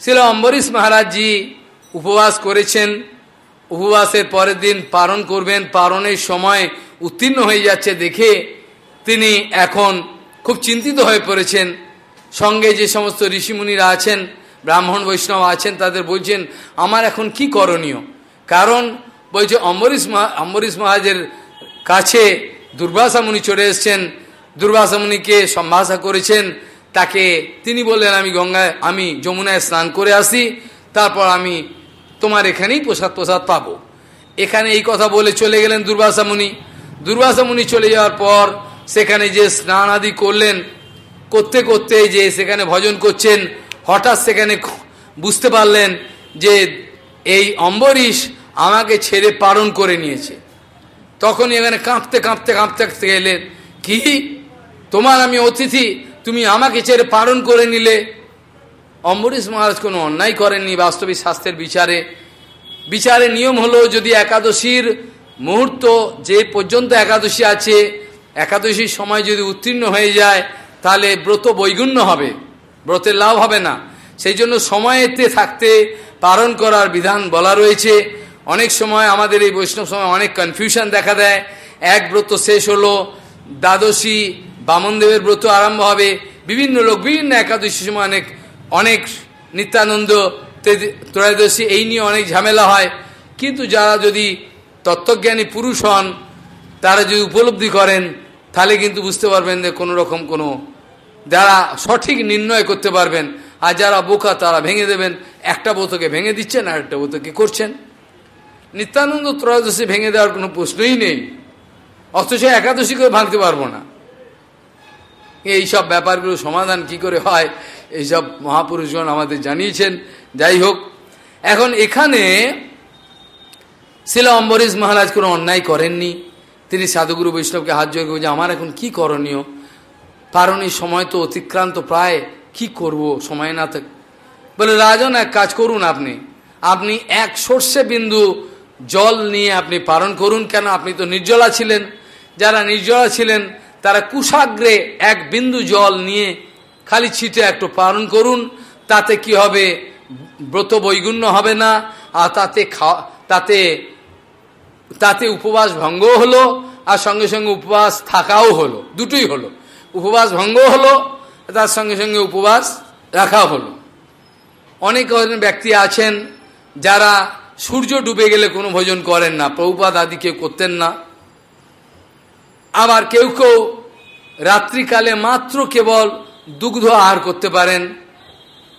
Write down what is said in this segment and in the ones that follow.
ছিল অম্বরীশ মহারাজজি উপবাস করেছেন। উপবাসের পরের দিন পালন করবেন। পালনের সময় উত্তীর্ণ হয়ে যাচ্ছে দেখে তিনি এখন খুব চিন্তিত হয়ে পড়েছেন। সঙ্গে যে সমস্ত ঋষিমুনিরা আছেন, ব্রাহ্মণ, বৈষ্ণব আছেন, তাদের বলছেন, আমার এখন কি করণীয়? কারণ বলছে, অম্বরীশ অম্বরীশ মহারাজের কাছে দুর্বাসা মুনি চলে এসছেন। দুর্বাসা মুনিকে সম্ভাষা করেছেন। তাকে তিনি বললেন, আমি গঙ্গায়, আমি যমুনায় স্নান করে আসি, তারপর আমি তোমার এখানেই প্রসাদ প্রসাদ পাবো। এখানে এই কথা বলে চলে গেলেন দুর্বাসা মুনি। দুর্বাসা মুনি চলে যাওয়ার পর সেখানে যে স্নান আদি করলেন, করতে করতে যে সেখানে ভজন করছেন, হঠাৎ সেখানে বুঝতে পারলেন যে এই অম্বরীশ আমাকে ছেড়ে পালন করে নিয়েছে। তখন এখানে কাঁপতে কাঁপতে কাঁপতে গেলেন, কি? তোমার আমি অতিথি তুমি আমাকে ছেড়ে পালন করে নিলে। অম্বরীশ মহারাজ কোনো অন্যায় করেননি বাস্তবিক শাস্ত্রের বিচারে। বিচারের নিয়ম হলো যদি একাদশীর মুহূর্ত যে পর্যন্ত একাদশী আছে, একাদশীর সময় যদি উত্তীর্ণ হয়ে যায়, তাহলে ব্রত বৈগুণ্য হবে, ব্রতের লাভ হবে না। সেই জন্য সময়েতে থাকতে পালন করার বিধান বলা রয়েছে। অনেক সময় আমাদের এই বৈষ্ণব সময় অনেক কনফিউশন দেখা দেয়। এক ব্রত শেষ হলো, দ্বাদশী বামনদেবের ব্রত আরম্ভ হবে। বিভিন্ন লোক, বিভিন্ন একাদশী সময় অনেক অনেক নিত্যানন্দ ত্রয়োদশী, এই নিয়ে অনেক ঝামেলা হয়। কিন্তু যারা যদি তত্ত্বজ্ঞানী পুরুষ হন, তারা যদি উপলব্ধি করেন, তাহলে কিন্তু বুঝতে পারবেন যে কোনো রকম কোনো যারা সঠিক নির্ণয় করতে পারবেন, আর যারা বোকা, তারা ভেঙে দেবেন। একটা বোতকে ভেঙে দিচ্ছেন, আর একটা বোতকে করছেন। নিত্যানন্দ ত্রয়োদশী ভেঙে দেওয়ার কোনো প্রশ্নই নেই। অথচ একাদশী করে ভাঙতে পারব না। এইসব ব্যাপারগুলো সমাধান কি করে হয়, এইসব মহাপুরুষগণ আমাদের জানিয়েছেন। যাই হোক, এখন এখানে শিলা অম্বরীশ মহারাজ কোনো অন্যায় করেননি। তিনি সাধুগুরু বৈষ্ণবকে হাত যোগ যে আমার এখন কি করণীয়? কারণ এই সময় তো অতিক্রান্ত প্রায়, কি করব? সময় না থাক বলে, রাজন, এক কাজ করুন আপনি। আপনি এক সর্ষে বিন্দু জল নিয়ে আপনি পালন করুন। কেন? আপনি তো নির্জলা ছিলেন। যারা নির্জলা ছিলেন তারা কুশাগ্রে এক বিন্দু জল নিয়ে খালি ছিটে একটু পালন করুন, তাতে কি হবে? ব্রত বৈগুণ্য হবে না, আর তাতে তাতে তাতে উপবাস ভঙ্গ হলো, আর সঙ্গে সঙ্গে উপবাস থাকাও হলো, দুটোই হলো। উপবাস ভঙ্গ হলো, তার সঙ্গে সঙ্গে উপবাস রাখা হলো। অনেক ব্যক্তি আছেন যারা সূর্য ডুবে গেলে কোনো ভোজন করেন না প্রভুপাত আদি কেউ করতেন না। আবার কেউ কেউ রাত্রিকালে মাত্র কেবল দুগ্ধ আহার করতে পারেন।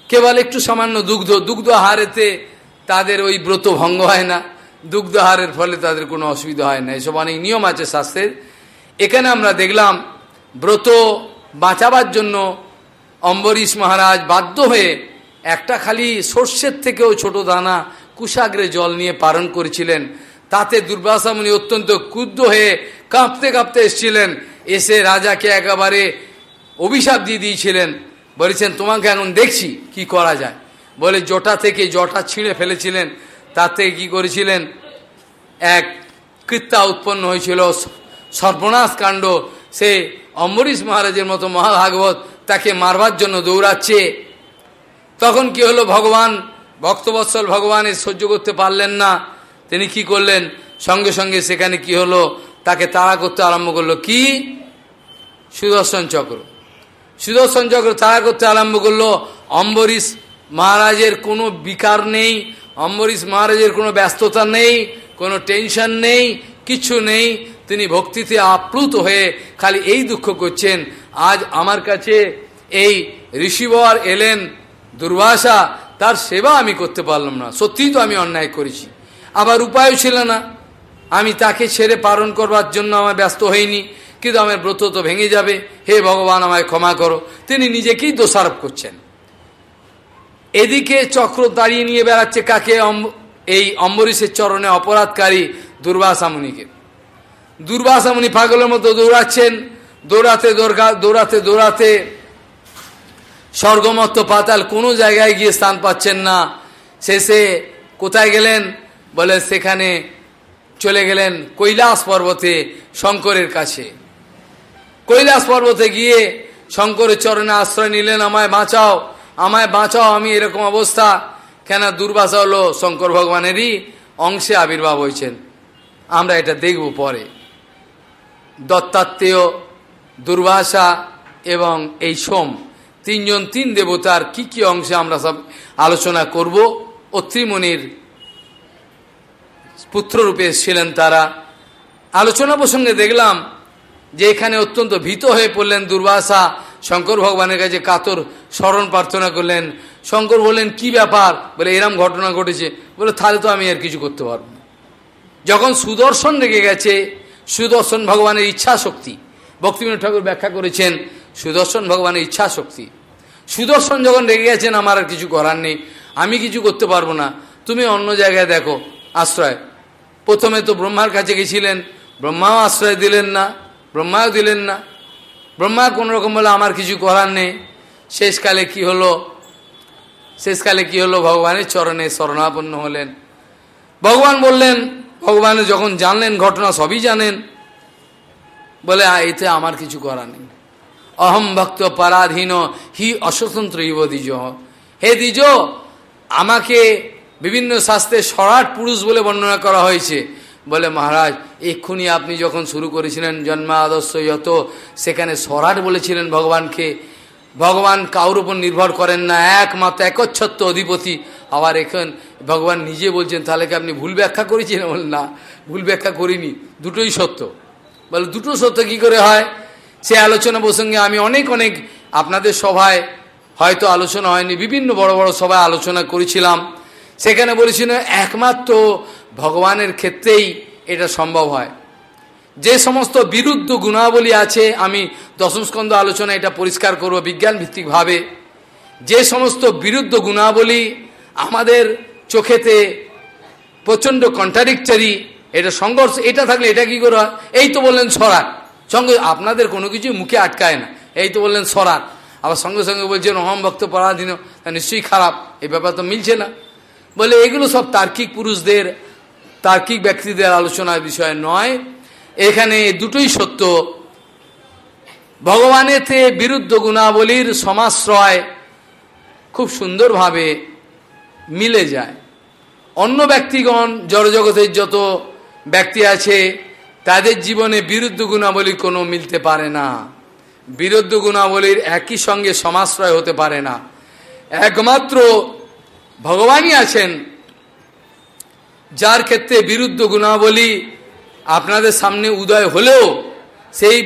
কেবল একটু সামান্য দুগ্ধ। দুগ্ধ আহারেতে তাদের ওই ব্রত ভঙ্গ হয় না। দুগ্ধ আহারের ফলে তাদের কোনো অসুবিধা হয় না। এসব অনেক নিয়ম আছে স্বাস্থ্যের এখানে আমরা দেখলাম, ব্রত বাঁচাবার জন্য অম্বরীশ মহারাজ বাধ্য হয়ে একটা খালি সর্ষের থেকেও ছোট দানা কুশাগ্রে জল নিয়ে পালন করেছিলেন। তাতে দুর্বাসামণি অত্যন্ত ক্রুদ্ধ হয়ে কাঁপতে কাঁপতে এসেছিলেন। এসে রাজাকে একেবারে অভিশাপ দিয়ে দিয়েছিলেন। বলেছেন, তোমাকে এখন দেখছি কি করা যায়। বলে জটা থেকে জটা ছিঁড়ে ফেলেছিলেন। তাতে কি করেছিলেন? এক কৃত্যা উৎপন্ন হয়েছিল। সর্বনাশ কাণ্ড সে অম্বরীশ মহারাজের মতো মহাভাগবত তাকে মারবার জন্য দৌড়াচ্ছে। তখন কি হলো? ভগবান, ভক্তবৎসল ভগবানের সহ্য করতে পারলেন না। তিনি কি করলেন? সঙ্গে সঙ্গে সেখানে কি হলো? তাকে তাড়া করতে আরম্ভ করল। কি? সুদর্শন চক্র। সুদর্শন চক্র তাড়া করতে আরম্ভ করল। অম্বরীশ মহারাজের কোনো বিকার নেই। অম্বরীশ মহারাজের কোনো ব্যস্ততা নেই, কোনো টেনশন নেই, কিছু নেই। তিনি ভক্তিতে আপ্লুত হয়ে খালি এই দুঃখ করছেন, আজ আমার কাছে এই ঋষিবর এলেন দুর্বাসা তার সেবা আমি করতে পারলাম না। সত্যিই তো আমি অন্যায় করেছি। আবার উপায়ও ছিল না। আমি তাকে ছেড়ে পালন করবার জন্য আমার ব্যস্ত হইনি, কিন্তু আমার ব্রত তো ভেঙে যাবে। হে ভগবান, আমায় ক্ষমা করো। তিনি নিজেকেই দোষারোপ করছেন। এদিকে চক্র দাঁড়িয়ে নিয়ে বেড়াচ্ছে কাকে? এই অম্বরীশের চরণে অপরাধকারী দুর্বাসামুনিকে দুর্বাসামুনি পাগলের মতো দৌড়াচ্ছেন। দৌড়াতে দৌড়াতে দৌড়াতে স্বর্গমত্ত পাতাল কোনো জায়গায় গিয়ে স্থান পাচ্ছেন না। শেষে কোথায় গেলেন? বলে সেখানে চলে গেলেন কৈলাস পর্বতে শঙ্করের কাছে। কৈলাস পর্বতে গিয়ে শঙ্করের চরণে আশ্রয় নিলেন, আমায় বাঁচাও আমায় বাঁচাও, আমি এরকম অবস্থা। কেন দুর্বাসা হলো? শঙ্কর ভগবানেরই অংশে আবির্ভাব হয়েছেন। আমরা এটা দেখব পরে। দত্তাত্মেয় দুর্বাসা এবং এই সোম, তিনজন তিন দেবতার কি কি অংশে আমরা সব আলোচনা করব? অত্রিমণির পুত্ররূপে এসেছিলেন তারা। আলোচনা প্রসঙ্গে দেখলাম যে এখানে অত্যন্ত ভীত হয়ে পড়লেন দুর্বাসা। শঙ্কর ভগবানের কাছে কাতর স্মরণ প্রার্থনা করলেন। শঙ্কর বললেন, কি ব্যাপার? বলে, এরম ঘটনা ঘটেছে। বলে, তাহলে তো আমি আর কিছু করতে পারব যখন সুদর্শন রেগে গেছে, সুদর্শন ভগবানের ইচ্ছা শক্তি ভক্তিবিনোদ ঠাকুর ব্যাখ্যা করেছেন, সুদর্শন ভগবানের ইচ্ছা শক্তি সুদর্শন যখন রেগে গেছেন, আমার আর কিছু করার নেই, আমি কিছু করতে পারব না। তুমি অন্য জায়গায় দেখো, আশ্রয়। প্রথমে তো ব্রহ্মার কাছে গেছিলেন, ব্রহ্মাও আশ্রয় দিলেন না, ব্রহ্মাও দিলেন না। ব্রহ্মা কোনো রকম বলে, আমার কিছু করার নেই। শেষকালে কি হলো? শেষকালে কি হলো? ভগবানের চরণে শরণাপন্ন হলেন। ভগবান বললেন, ভগবান যখন জানলেন, ঘটনা সবই জানেন। বলে এতে আমার কিছু করার নেই। অহম ভক্ত পরাধীন, হি অস্বতন্ত্র ইব দ্বিজ। হে দ্বিজ, আমাকে বিভিন্ন শাস্ত্রে সরাট পুরুষ বলে বর্ণনা করা হয়েছে। বলে, মহারাজ, এক্ষুনি আপনি যখন শুরু করেছিলেন জন্মা আদর্শ যত, সেখানে সরাট বলেছিলেন ভগবানকে। ভগবান কাউর উপর নির্ভর করেন না, একমাত্র একচ্ছত্ব অধিপতি। আবার এখন ভগবান নিজে বলছেন, তাহলে কি আপনি ভুল ব্যাখ্যা করেছিলেন? বল, না, ভুল ব্যাখ্যা করিনি। দুটোই সত্য। বলে, দুটো সত্য কি করে হয়? সে আলোচনা প্রসঙ্গে আমি অনেক অনেক আপনাদের সভায় হয়তো আলোচনা হয়নি। বিভিন্ন বড় বড় সভায় আলোচনা করেছিলাম। সেখানে বলেছিল, একমাত্র ভগবানের ক্ষেত্রেই এটা সম্ভব হয়। যে সমস্ত বিরুদ্ধ গুণাবলী আছে, আমি দশম স্কন্ধ আলোচনা এটা পরিষ্কার করব বিজ্ঞান ভিত্তিকভাবে যে সমস্ত বিরুদ্ধ গুণাবলী আমাদের চোখেতে প্রচণ্ড কন্ট্রাডিক্টারি এটা সংঘর্ষ, এটা থাকলে এটা কি করে এই তো বললেন সরাট সঙ্গে আপনাদের কোনো কিছু মুখে আটকায় না। এই তো বললেন সরাট আবার সঙ্গে সঙ্গে বলছেন, অহম ভক্ত পরাধীন, তা নিশ্চয়ই খারাপ। এই ব্যাপার তো মিলছে না। বলে, এগুলো সব তার্কিক পুরুষদের, তার্কিক ব্যক্তিদের আলোচনার বিষয় নয়। এখানে দুটোই সত্য। ভগবানেতে বিরুদ্ধ গুণাবলীর সমাশ্রয় খুব সুন্দরভাবে মিলে যায়। অন্য ব্যক্তিগণ, জড়জগতের যত ব্যক্তি আছে, তাদের জীবনে বিরুদ্ধ গুণাবলী কোনো মিলতে পারে না। বিরুদ্ধ গুণাবলীর একই সঙ্গে সমাশ্রয় হতে পারে না। একমাত্র ভগবানই আছেন, যার ক্ষেত্রে বিরুদ্ধ গুণাবলী আপনাদের সামনে উদয় হলেও সেই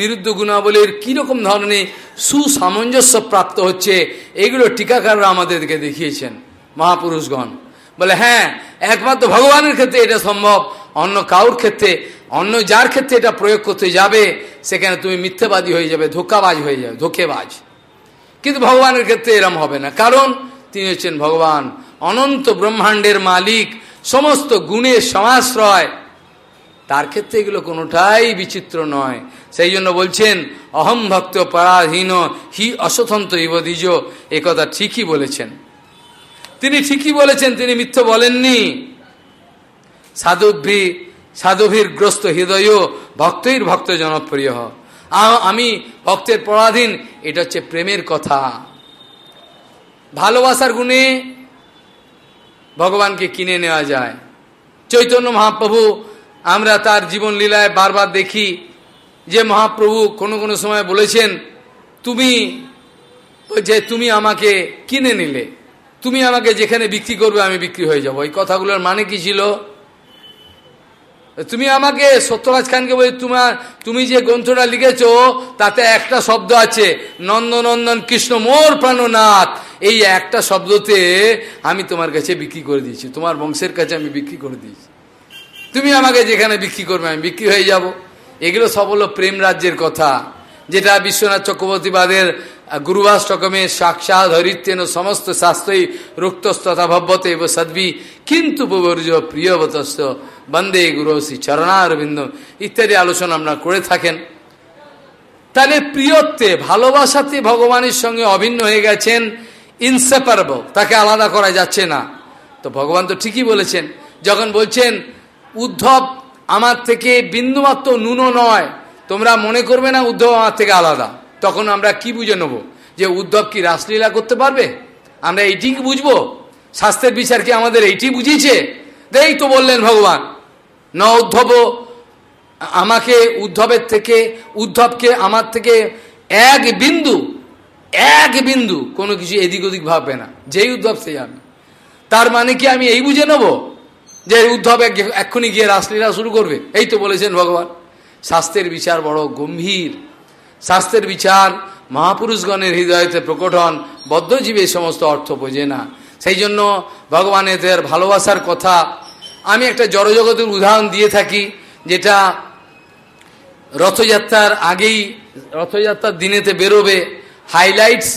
বিরুদ্ধ গুণাবলীর কীরকম ধরনের সুসামঞ্জস্য প্রাপ্ত হচ্ছে, এগুলো টিকাকাররা আমাদেরকে দেখিয়েছেন, মহাপুরুষগণ। বলে হ্যাঁ একমাত্র ভগবানের ক্ষেত্রে এটা সম্ভব, অন্য কাউর ক্ষেত্রে, অন্য যার ক্ষেত্রে এটা প্রয়োগ করতে যাবে, সেখানে তুমি মিথ্যেবাদী হয়ে যাবে, ধোকাবাজ হয়ে যাবে, ধোকেবাজ। কিন্তু ভগবানের ক্ষেত্রে এরম হবে না, কারণ তিনি হচ্ছেন ভগবান। অনন্ত ব্রহ্মাণ্ডের মালিক, সমস্ত গুণের সমাশ্রয়। তার ক্ষেত্রে এগুলো কোনোটাই বিচিত্র নয়। সেই জন্য বলছেন, অহম ভক্ত পরাধীন, হি অস্বতন্ত্র ইব দ্বিজ এ কথা ঠিকই বলেছেন। তিনি ঠিকই বলেছেন, তিনি মিথ্য বলেননি। সাধুভি, সাধুভীর গ্রস্ত হৃদয় ভক্তইর ভক্ত জনপ্রিয়। আমি ভক্তের পরাধীন, এটা হচ্ছে প্রেমের কথা। ভালোবাসার গুণে ভগবানকে কিনে নেওয়া যায়। চৈতন্য মহাপ্রভু, আমরা তার জীবন লীলায় বারবার দেখি যে মহাপ্রভু কোনো কোনো সময় বলেছেন, তুমি যে তুমি আমাকে কিনে নিলে, তুমি আমাকে যেখানে বিক্রি করবে আমি বিক্রি হয়ে যাব। এই কথাগুলোর মানে কি ছিল? তুমি আমাকে সত্যরাজ খানকে বলি তোমার, তুমি যে গ্রন্থটা লিখেছ, তাতে একটা শব্দ আছে, নন্দনন্দন কৃষ্ণ মোর প্রাণনাথ। এই একটা শব্দতে আমি তোমার কাছে বিক্রি করে দিয়েছি, তোমার বংশের কাছে আমি বিক্রি করে দিয়েছি। তুমি আমাকে যেখানে বিক্রি করবে, আমি বিক্রি হয়ে যাব। এগুলো সব হলো প্রেম রাজ্যের কথা। যেটা বিশ্বনাথ চক্রবর্তীবাদের গুরুবাষ্টকমে সাক্ষাৎ হরিত্যেন সমস্ত শাস্ত্রই রুক্তস্তথা ভব্যতে এব সদ্বি, কিন্তু প্রবর্জ প্রিয়বতস্ত বন্দে গুরুশ্রী চরণারবিন্দ, ইত্যাদি আলোচনা আমরা করে থাকেন। তাহলে প্রিয়ত্বে, ভালোবাসাতে ভগবানের সঙ্গে অভিন্ন হয়ে গেছেন ইনসেপারেবল তাকে আলাদা করা যাচ্ছে না। তো ভগবান তো ঠিকই বলেছেন, যখন বলছেন, উদ্ধব, আমার থেকে বিন্দুমাত্র নুনো নয়। তোমরা মনে করবে না উদ্ধব আমার থেকে আলাদা। তখন আমরা কি বুঝে নেব? যে উদ্ধব কি রাসলীলা করতে পারবে? আমরা এইটি কি বুঝব? শাস্ত্রের বিচার কি আমাদের এইটি বুঝিয়েছে? এই তো বললেন ভগবান। ন উদ্ধব, আমাকে উদ্ধবের থেকে, উদ্ধবকে আমার থেকে এক বিন্দু এক বিন্দু কোনো কিছু এদিক ওদিক ভাববে না। যেই উদ্ধব সেই আমি। তার মানে কি আমি এই বুঝে নেব? যে উদ্ধব এক্ষুনি গিয়ে রাসলীলা শুরু করবে? এই তো বলেছেন ভগবান। শাস্ত্রের বিচার বড় গম্ভীর। শাস্ত্রের বিচার মহাপুরুষগণের হৃদয়তে প্রকটন হন, বদ্ধজীবী সমস্ত অর্থ বোঝে না। সেই জন্য ভগবানের ভালোবাসার কথা। আমি একটা জড়জগতের উদাহরণ দিয়ে থাকি, যেটা রথযাত্রার আগেই, রথযাত্রার দিনেতে বেরোবে। Highlights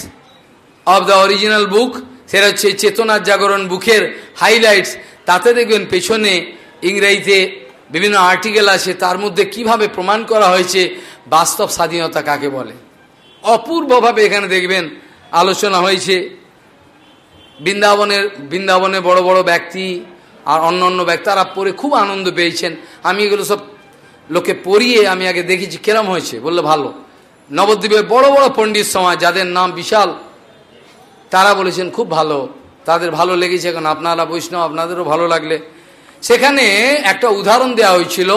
of the original book সেটা হচ্ছে চেতনার জাগরণ বুকের হাইলাইটস তাতে দেখবেন পেছনে ইংরেজিতে বিভিন্ন আর্টিকেল আছে তার মধ্যে কীভাবে প্রমাণ করা হয়েছে, বাস্তব স্বাধীনতা কাকে বলে? অপূর্বভাবে এখানে দেখবেন আলোচনা হয়েছে, বৃন্দাবনের, বৃন্দাবনে বড় বড় ব্যক্তি আর অন্য অন্য ব্যক্তি, তারা পড়ে খুব আনন্দ পেয়েছেন। আমি এগুলো সব লোকে পড়িয়ে আমি আগে দেখেছি কেরম হয়েছে, বললে ভালো। নবদ্বীপের বড় বড় পণ্ডিত সমাজ, যাদের নাম বিশাল, তারা বলেছেন, খুব ভালো, তাদের ভালো লেগেছে এখন, আপনারা বৈষ্ণব, আপনাদেরও ভালো লাগলে। সেখানে একটা উদাহরণ দেওয়া হয়েছিল।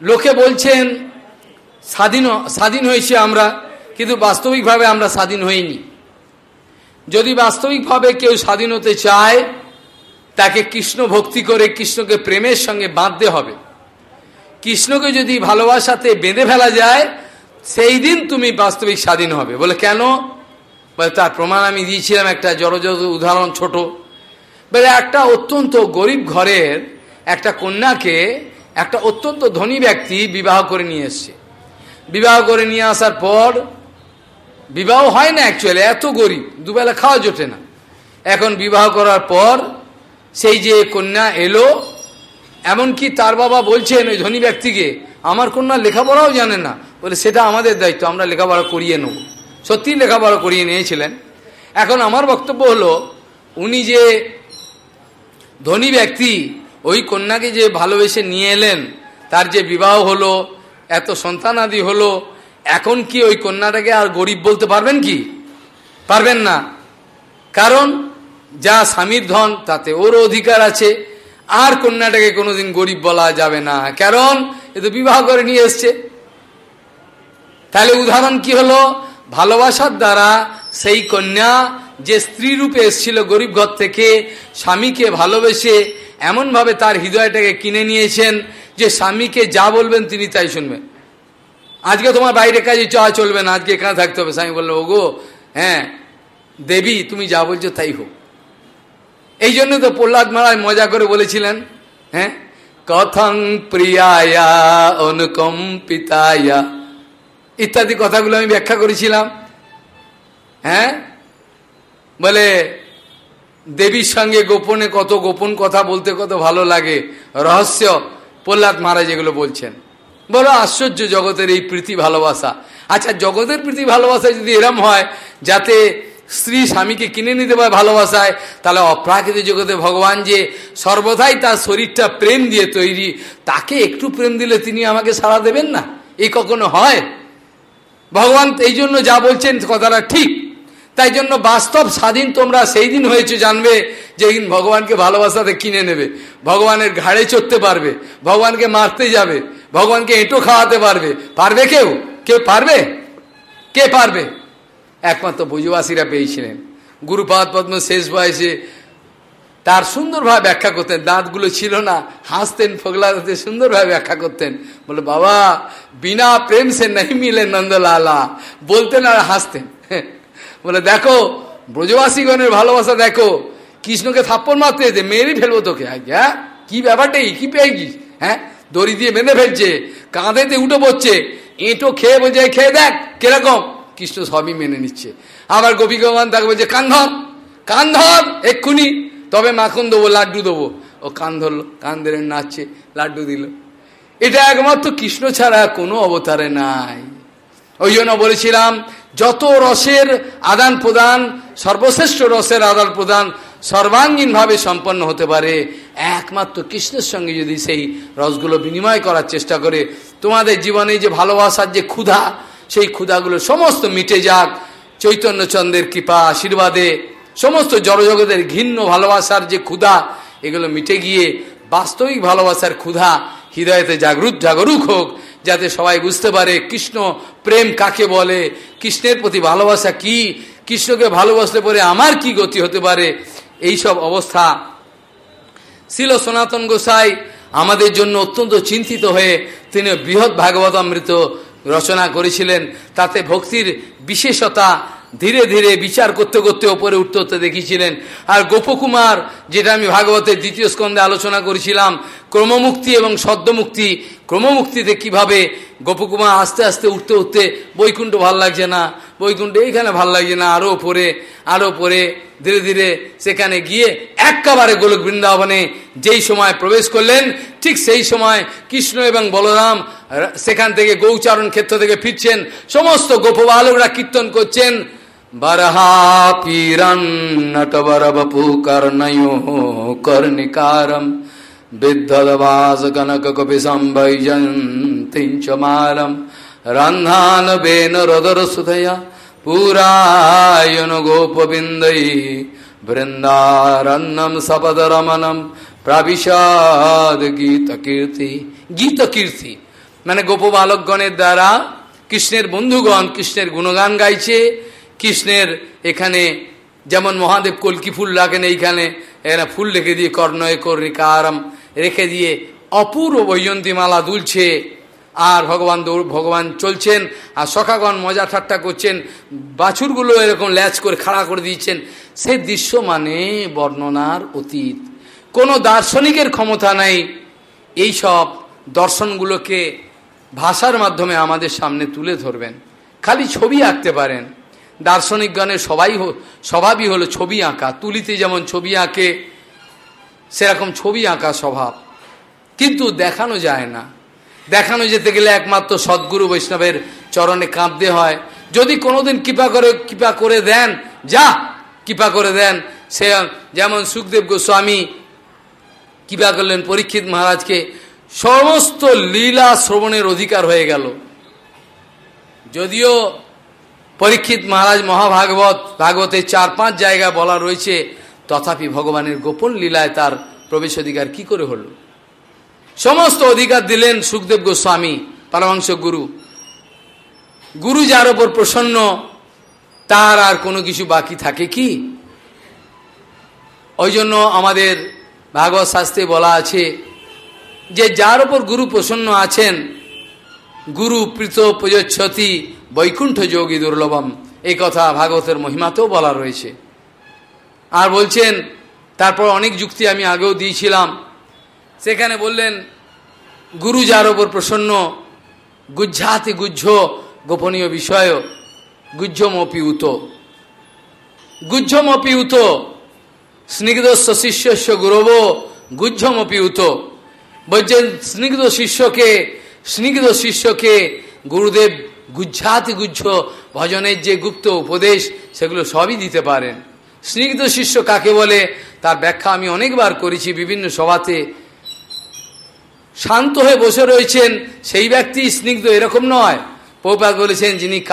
লোকে বলছেন, স্বাধীন স্বাধীন হয়েছি আমরা, কিন্তু বাস্তবিকভাবে আমরা স্বাধীন হইনি। যদি বাস্তবিকভাবে কেউ স্বাধীন হতে চায়, তাকে কৃষ্ণ ভক্তি করে কৃষ্ণকে প্রেমের সঙ্গে বাঁধতে হবে। কৃষ্ণকে যদি ভালোবাসাতে বেঁধে ফেলা যায়, সেই দিন তুমি বাস্তবিক স্বাধীন হবে। বলে কেন? বলে তার প্রমাণ আমি দিয়েছিলাম একটা জড়জ উদাহরণ ছোট। বলে একটা অত্যন্ত গরিব ঘরের একটা কন্যাকে একটা অত্যন্ত ধনী ব্যক্তি বিবাহ করে নিয়ে এসছে। বিবাহ করে নিয়ে আসার পর বিবাহ হয় না অ্যাকচুয়ালি এত গরিব, দুবেলা খাওয়া জোটে না। এখন বিবাহ করার পর সেই যে কন্যা এলো, এমনকি তার বাবা বলছেন ওই ধনী ব্যক্তিকে, আমার কন্যা লেখাপড়াও জানে না। বলে, সেটা আমাদের দায়িত্ব, আমরা লেখাপড়া করিয়ে নেব। সত্যি লেখাপড়া করিয়ে নিয়েছিলেন। এখন আমার বক্তব্য হলো, উনি যে ধনী ব্যক্তি ওই কন্যাকে যে ভালোবেসে নিয়ে এলেন, তার যে বিবাহ হলো, এত সন্তানাদি হলো, এখন কি ওই কন্যাটাকে আর গরিব বলতে পারবেন কি? পারবেন না। কারণ যা স্বামীর ধন, তাতে ওর অধিকার আছে। আর কন্যাটাকে কোনোদিন গরিব বলা যাবে না। কারণ এ তো বিবাহ করে নিয়ে এসছে। তাহলে উদাহরণ কি হলো? ভালোবাসার দ্বারা সেই কন্যা যে স্ত্রী রূপে এসেছিল গরিব ঘর থেকে, স্বামীকে ভালোবেসে এমনভাবে তার হৃদয়টাকে কিনে নিয়েছেন যে স্বামীকে যা বলবেন তিনি তাই শুনবেন। আজকে তোমার বাইরে কাজে চাওয়া চলবে না, আজকে এখানে থাকতে হবে। স্বামী বলল, ওগো হ্যাঁ দেবী, তুমি যা বলছো তাই হোক। এই জন্য তো প্রহ্লাদ মহারাজ মজা করে বলেছিলেন হ্যাঁ কথং প্রিয়ায়া অনুকম্পিতায়া। ইত্যাদি কথাগুলো আমি ব্যাখ্যা করেছিলাম। হ্যাঁ বলে, দেবীর সঙ্গে গোপনে কত গোপন কথা বলতে কত ভালো লাগে। রহস্য, প্রহ্লাদ মহারাজ এগুলো বলছেন। বলো, আশ্চর্য জগতের এই প্রীতি ভালোবাসা। আচ্ছা জগতের প্রীতি ভালোবাসা যদি এরম হয়, যাতে স্ত্রী স্বামীকে কিনে নিতে পারে ভালোবাসায়, তাহলে অপ্রাকৃতিক জগতে ভগবান যে সর্বদাই তার শরীরটা প্রেম দিয়ে তৈরি, তাকে একটু প্রেম দিলে তিনি আমাকে সাড়া দেবেন না? এ কখনো হয়? ভগবান এই জন্য যা বলছেন কথাটা ঠিক। তাই জন্য বাস্তব স্বাধীন তোমরা সেই দিন হয়েছে জানবে যেদিন ভগবানকে ভালোবাসাতে কিনে নেবে। ভগবানের ঘাড়ে চড়তে পারবে, ভগবানকে মারতে যাবে, ভগবানকে এঁটো খাওয়াতে পারবে। পারবে কেউ? কেউ পারবে? কে পারবে? একমাত্র বুঝবাসীরা পেয়েছিলেন। গুরুপাদ পদ্ম শেষ বয়সে তার সুন্দরভাবে ব্যাখ্যা করতেন। দাঁতগুলো ছিল না, হাসতেন ফোগলাতে সুন্দরভাবে ব্যাখ্যা করতেন। বলে, বাবা, বিনা প্রেম সে নেই মিলে নন্দলালা। বলতেন আর হাসতেন। বলে, দেখো, ব্রজবাসীগণের ভালোবাসা, দেখো, কৃষ্ণকে থাপ্পর মারতে যেতে মেরেই ফেলব তোকে। হ্যাঁ কি ব্যাপারটাই কি পেয়েছিস হ্যাঁ? দড়ি দিয়ে বেঁধে ফেলছে, কাঁধেতে উঠে পড়ছে, এঁটো খেয়ে বলছে খেয়ে দেখ, কীরকম? কৃষ্ণ সবই মেনে নিচ্ছে। আবার গোপীগমান তাকে বলছে, কান ধর কান ধর, এক্ষুনি। তবে মাখন দেবো, লাড্ডু দেবো। ও কান ধরলো, কান ধরে নাচছে, লাড্ডু দিল। এটা একমাত্র কৃষ্ণ ছাড়া কোনো অবতারে নাই। ওই জন্য বলেছিলাম, যত রসের আদান প্রদান, সর্বশ্রেষ্ঠ রসের আদান প্রদান সর্বাঙ্গীনভাবে সম্পন্ন হতে পারে, একমাত্র কৃষ্ণের সঙ্গে যদি সেই রসগুলো বিনিময় করার চেষ্টা করে, তোমাদের জীবনে যে ভালোবাসার যে ক্ষুধা, সেই ক্ষুধাগুলো সমস্ত মিটে যাক। চৈতন্যচন্দ্রের কৃপা, আশীর্বাদে সমস্ত জড়জগতের ঘিন্ন ভালোবাসার যে ক্ষুধা, এগুলো মিটে গিয়ে বাস্তবিক ভালোবাসার ক্ষুধা হৃদয়তে জাগরুক জাগরুক হোক। যাতে সবাই বুঝতে পারে কৃষ্ণ প্রেম কাকে বলে, কৃষ্ণের প্রতি ভালোবাসা কি, কৃষ্ণকে ভালোবাসলে পরে আমার কি গতি হতে পারে এই সব অবস্থা। ছিল সনাতন গোসাই আমাদের জন্য অত্যন্ত চিন্তিত হয়ে তিনি বৃহৎ ভাগবত অমৃত রচনা করেছিলেন। তাতে ভক্তির বিশেষতা ধীরে ধীরে বিচার করতে করতে ওপরে উঠতে উঠতে দেখিয়েছিলেন। আর গোপকুমার, যেটা আমি ভাগবতের দ্বিতীয় স্কন্ধে আলোচনা করেছিলাম, ক্রমমুক্তি এবং সদ্যমুক্তি ক্রমমুক্তিতে কীভাবে গোপকুমার আস্তে আস্তে উঠতে উঠতে বৈকুণ্ঠ ভালো লাগছে না, বৈকুণ্ঠ এইখানে ভালো লাগছে না আরও পরে আরও পরে ধীরে ধীরে সেখানে গিয়ে একেবারে গোলক বৃন্দাবনে যেই সময় প্রবেশ করলেন, ঠিক সেই সময় কৃষ্ণ এবং বলরাম সেখান থেকে গৌচারণ ক্ষেত্র থেকে ফিরছেন, সমস্ত গোপবালকরা কীর্তন করছেন, বরহা পীরন নটবর বপু কর্ণয় কর্ণিকারম সুধয়া পুরায়ন গোপবিন্দৈ বৃন্দারণ্যম সপদ রমনম প্রাবিশাদ গীত কীর্তি গীত কীর্তি মানে গোপ বালকগণের দ্বারা কৃষ্ণের বন্ধুগণ কৃষ্ণের গুণগান গাইছে কৃষ্ণের এখানে যেমন মহাদেব কলকি ফুল রাখেন এইখানে এরা ফুল রেখে দিয়ে কর্ণয় কর্ণিকারম রেখে দিয়ে অপূর্ব বৈজন্তী মালা দুলছে। আর ভগবান দৌড়, ভগবান চলছেন, আর সখাগণ মজা ঠাট্টা করছেন, বাছুরগুলো এরকম ল্যাচ করে খাড়া করে দিচ্ছেন সেই দৃশ্য মানে বর্ণনার অতীত। কোনো দার্শনিকের ক্ষমতা নাই। এই সব দর্শনগুলোকে ভাষার মাধ্যমে আমাদের সামনে তুলে ধরবেন। খালি ছবি আঁকতে পারেন। দার্শনিকগণের সবাই স্বভাবই হলো ছবি আঁকা। তুলিতে যেমন ছবি আঁকে সেরকম ছবি আঁকা স্বভাব। কিন্তু দেখানো যায় না। দেখানো যেতে গেলে একমাত্র সদ্গুরু বৈষ্ণবের চরণে কাঁপতে হয়। যদি কোনোদিন কৃপা করে কৃপা করে দেন, যা কৃপা করে দেন, সে যেমন সুখদেব গোস্বামী কৃপা করলেন পরীক্ষিত মহারাজকে, সমস্ত লীলা শ্রবণের অধিকার হয়ে গেল। যদিও পরীক্ষিত মহারাজ মহাভাগবত, ভাগবতের চার পাঁচ জায়গা বলা রয়েছে তথাপি ভগবানের গোপন লীলায় তার প্রবেশ অধিকার কি করে হলো? সমস্ত অধিকার দিলেন সুখদেব গোস্বামী পরমাংশ গুরু। গুরু যার ওপর প্রসন্ন, তার আর কোনো কিছু বাকি থাকে কি? ওই জন্য আমাদের ভাগবত শাস্ত্রে বলা আছে, যে যার ওপর গুরু প্রসন্ন আছেন, গুরু প্রীত প্রযোচ্ছতি বৈকুণ্ঠ যোগী দুর্লভম। এই কথা ভাগবতের মহিমাতেও বলা রয়েছে। আর বলছেন, তারপর অনেক যুক্তি আমি আগেও দিয়েছিলাম। সেখানে বললেন, গুরু যার ওপর প্রসন্ন, গুজ্জাতি গুজ্জ গোপনীয় বিষয় গুজ্জমপি উত গুজ্জমপি উত স্নিগ্ধস্ব শিষ্যস্য গুরব গুজ্জমপি উত বলছেন, স্নিগ্ধ শিষ্যকে স্নিগ্ধ শিষ্যকে গুরুদেব গুজ্জাতি গুজ্জ ভজনের যে গুপ্ত উপদেশ, সেগুলো সবই দিতে পারেন। স্নিগ্ধ শিষ্য কাকে বলে? তার ব্যাখ্যা আমি অনেকবার করেছি বিভিন্ন সভাতে। শান্ত হয়ে বসে রয়েছেন, সেই ব্যক্তি স্নিগ্ধ এরকম নয়। পৌপাত বলেছেন, যিনি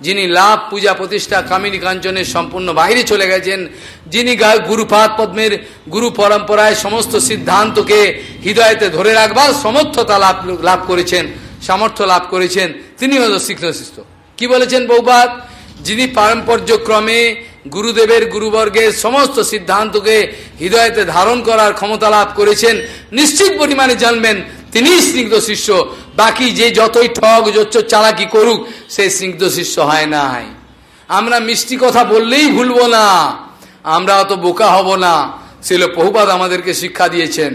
যিনি লাভ, পূজা, প্রতিষ্ঠা, কামিনী কাঞ্চনের সম্পূর্ণ বাইরে চলে গেছেন, যিনি গুরুপাদ পদ্মের গুরু পরম্পরায় সমস্ত সিদ্ধান্তকে হৃদয়তে ধরে রাখবার সমর্থতা লাভ লাভ করেছেন, সামর্থ্য লাভ করেছেন তিনি হল শিষ্য কি বলেছেন বৌপাত যিনি পারম্পর্যক্রমে গুরুদেবের গুরুবর্গের সমস্ত সিদ্ধান্তকে হৃদয়তে ধারণ করার ক্ষমতা লাভ করেছেন, নিশ্চিত পরিমাণে জানবেন তিনি স্নিগ্ধ শিষ্য। বাকি যে যতই ঠগ যচ্চ চালাকি করুক, সে স্নিগ্ধ শিষ্য হয় নাই। আমরা মিষ্টি কথা বললেই ভুলবো না। আমরা অত বোকা হব না। ছিল বহুপাত আমাদেরকে শিক্ষা দিয়েছেন।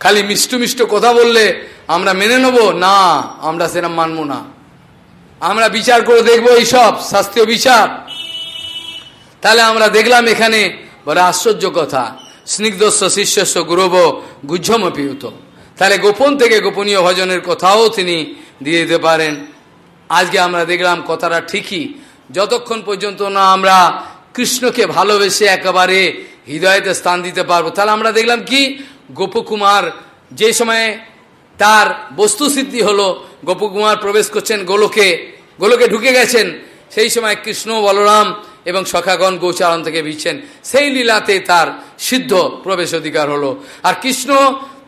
খালি মিষ্টু মিষ্ট কথা বললে আমরা মেনে নেব? না, আমরা সেরকম মানব না। আমরা বিচার করে দেখব এইসব শাস্ত্রীয় বিচার। তাহলে আমরা দেখলাম এখানে বলে আশ্চর্য কথা, স্নিগ্ধস্ব, শিষ্যস্ব, গুরব, গুজ্জমপিউত। তাহলে গোপন থেকে গোপনীয় ভজনের কথাও তিনি দিয়ে দিতে পারেন। আজকে আমরা দেখলাম কথাটা ঠিকই। যতক্ষণ পর্যন্ত না আমরা কৃষ্ণকে ভালোবেসে একেবারে হৃদয়তে স্থান দিতে পারব, তাহলে আমরা দেখলাম কি, গোপকুমার যে সময়ে তার বস্তু বস্তুসিদ্ধি হলো গোপকুমার প্রবেশ করছেন গোলকে। গোলকে ঢুকে গেছেন। সেই সময় কৃষ্ণ, বলরাম এবং সখাগণ গৌচারণ থেকে বিচ্ছেন সেই লীলাতে তার সিদ্ধ প্রবেশ অধিকার হলো। আর কৃষ্ণ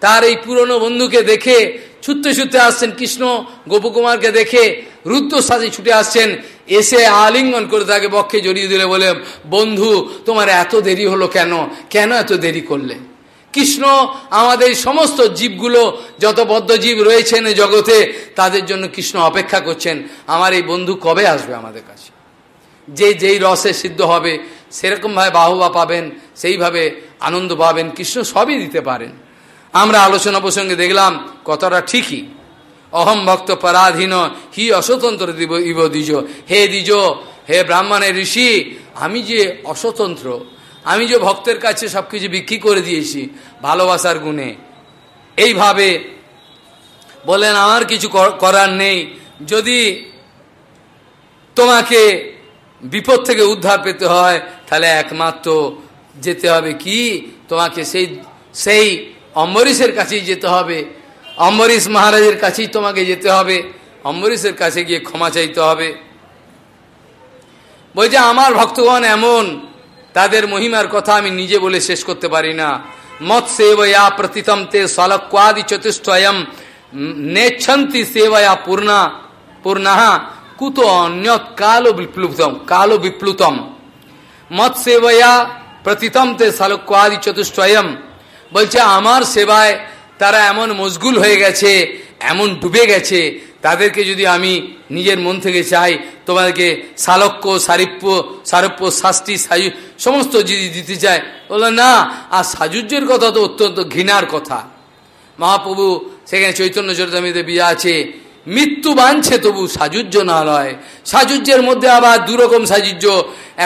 তার এই পুরনো বন্ধুকে দেখে ছুটতে ছুটতে আসছেন। কৃষ্ণ গোপকুমারকে দেখে রুদ্র সাজে ছুটে আসছেন। এসে আলিঙ্গন করে তাকে বক্ষে জড়িয়ে দিলে বলে, বন্ধু, তোমার এত দেরি হলো কেন? কেন এত দেরি করলে? কৃষ্ণ আমাদের সমস্ত জীবগুলো, যত বদ্ধজীব রয়েছেন জগতে, তাদের জন্য কৃষ্ণ অপেক্ষা করছেন। আমার এই বন্ধু কবে আসবে আমাদের কাছে? যে যেই রসে সিদ্ধ হবে, সেরকমভাবে বাহবা পাবেন, সেইভাবে আনন্দ পাবেন, কৃষ্ণ সবই দিতে পারেন। আমরা আলোচনা প্রসঙ্গে দেখলাম কতটা ঠিকই। অহম ভক্ত পরাধীন, হি অস্বতন্ত্র দিব ইব দ্বিজ। হে দ্বিজ, হে ব্রাহ্মণের ঋষি, আমি যে অস্বতন্ত্র আমি যে ভক্তের কাছে সব কিছু বিক্রি করে দিয়েছি, ভালোবাসার গুণে। এইভাবে বলেন আমার কিছু করার নেই। যদি তোমাকে বিপদ থেকে উদ্ধার পেতে হয়, তাহলে একমাত্র যেতে হবে কি? তোমাকে সেই সেই অম্বরীশের কাছেই যেতে হবে। অম্বরীশ মহারাজের কাছেই তোমাকে যেতে হবে। অম্বরীশের কাছে গিয়ে ক্ষমা চাইতে হবে। বলছে, আমার ভক্তগণ এমন তাদের মহিমার কথা আমি নিজে বলে শেষ করতে পারি না। মত সেবয়া প্রতিতম তে সলক্বাদি চতুষ্টয়ম নেচ্ছন্তি সেবয়া পূর্ণা, পূর্ণাহা, কুত অন্য কালো বিপ্লুতম কালো বিপ্লুতম। মত সেবয়া প্রতিতম তে সলক্বাদি চতুষ্টয়ম বলছে, আমার সেবায় তারা এমন মজগুল হয়ে গেছে, এমন ডুবে গেছে তাদেরকে যদি আমি নিজের মন থেকে চাই, তোমাদেরকে সালক্য, সারিপ্য, সারপ্য, শাস্তি সাজু সমস্ত যদি দিতে চায় বলল না, আর সাজুজ্যের কথা তো অত্যন্ত ঘৃণার কথা। মহাপ্রভু সেখানে চৈতন্য চরিতামিতে বিয়া আছে, মৃত্যু বাঁধছে তবু সাজুজ্য না লয়। সাজুজ্যের মধ্যে আবার দুরকম সাজুজ্য,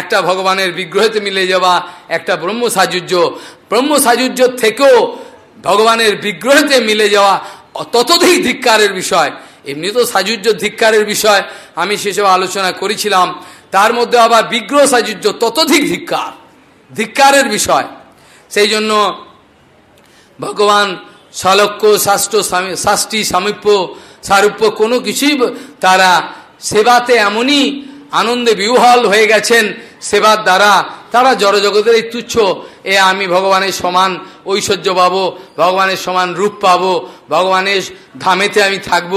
একটা ভগবানের বিগ্রহতে মিলে যাওয়া, একটা ব্রহ্ম সাজুজ্য। ব্রহ্ম সাজুজ্য থেকেও ভগবানের বিগ্রহতে মিলে যাওয়া, ততোধিক ধিক্কারের বিষয়। এমনি তো সাজুজ্য ধিক্কারের বিষয়, আমি সেসব আলোচনা করেছিলাম। তার মধ্যে আবার বিগ্রহ সাজুজ্য ততোধিক ধিক্কার, ধিক্কারের বিষয়। সেই জন্য ভগবান সালক্য শাস্ত্র শাস্তি সামীপ্য, সারূপ্য কোনো কিছুই তারা সেবাতে এমনই আনন্দে বিহল হয়ে গেছেন, সেবার দ্বারা তারা জড়জগতের এই তুচ্ছ, এ আমি ভগবানের সমান ঐশ্বর্য পাবো, ভগবানের সমান রূপ পাবো, ভগবানের ধামেতে আমি থাকব।